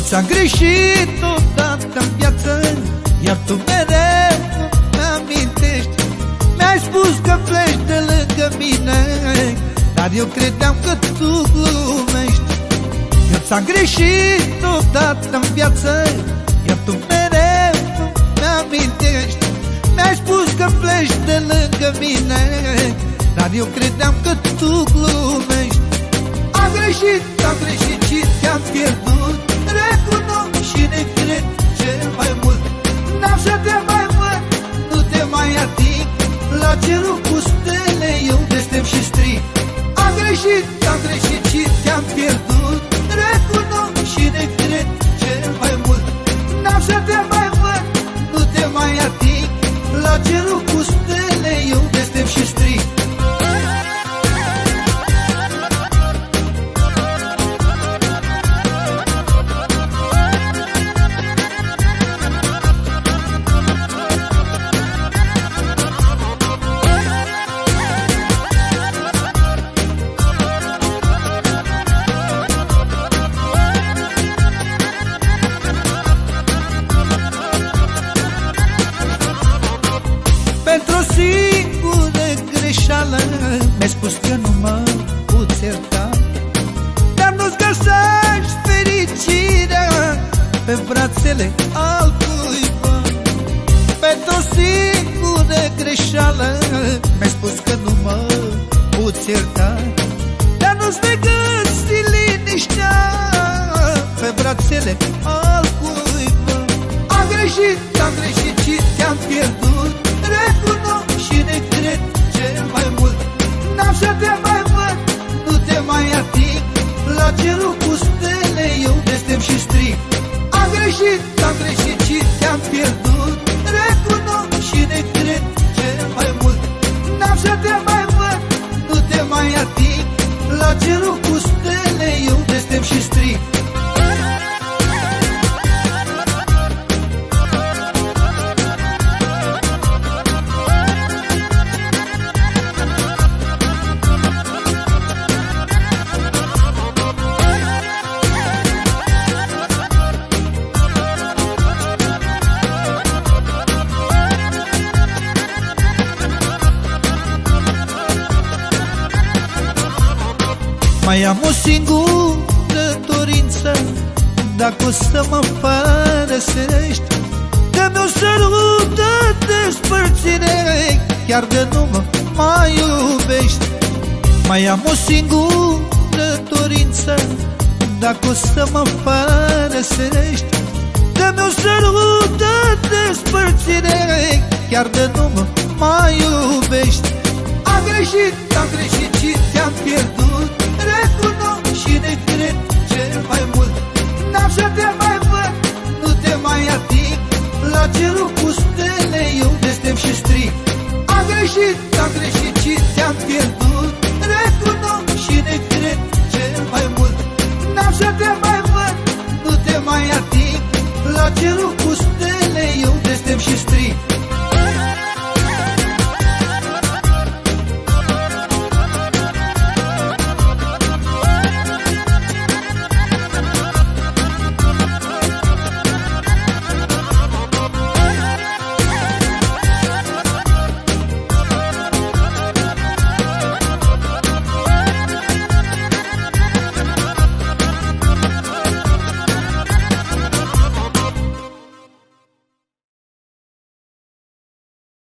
ți-am greșit odată în viață Iar tu mereu îmi amintești. Mi-ai spus că pleci de lângă mine Dar eu credeam că tu glumești. Eu ți-am greșit odată în viață Iar tu mereu îmi amintești. Mi-ai spus că pleci de lângă mine Dar eu credeam că tu glumești. Am greșit, am greșit și te-am pierdut N-am să Mi-ai spus că nu mă puți ierta Dar nu-ți găsești fericirea Pe brațele altcuiva Pentru o singură greșeală Mi-ai spus că nu mă puți ierta Dar nu-ți vei găsi liniștea Pe brațele altcuiva Am greșit, am greșit și te-am pierdut Mai am o singură dorință Dacă o să mă părăsești. Dă-mi o sărută despărțire Chiar de nu mă mai iubești. Mai am o singură dorință Dacă o să mă părăsești. Dă-mi o sărută despărțire Chiar de nu mă mai iubești. Am greșit, am greșit și te-am pierdut cerul cu stele Eu deștept și stric Am greșit, am greșit și ți-am pierdut.